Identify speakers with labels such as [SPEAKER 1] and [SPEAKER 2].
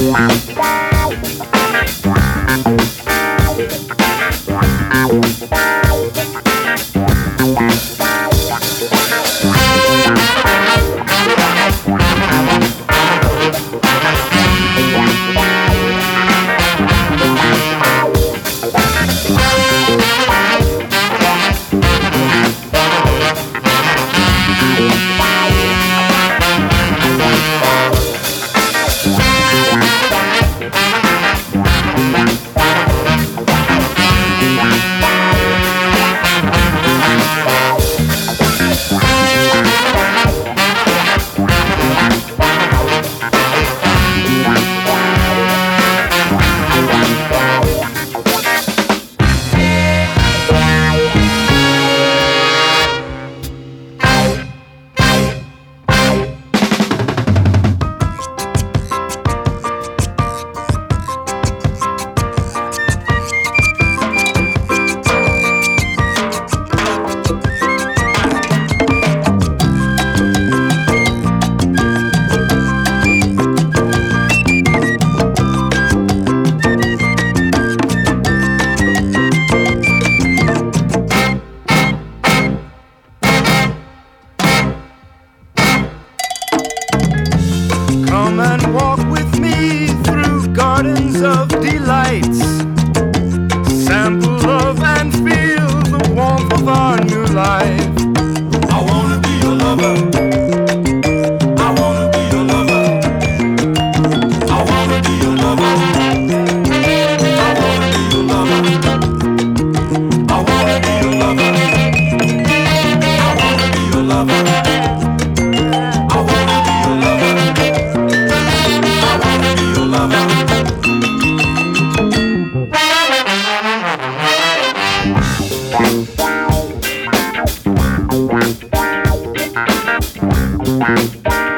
[SPEAKER 1] Bye. And walk with me through gardens of delights. Sample Bye.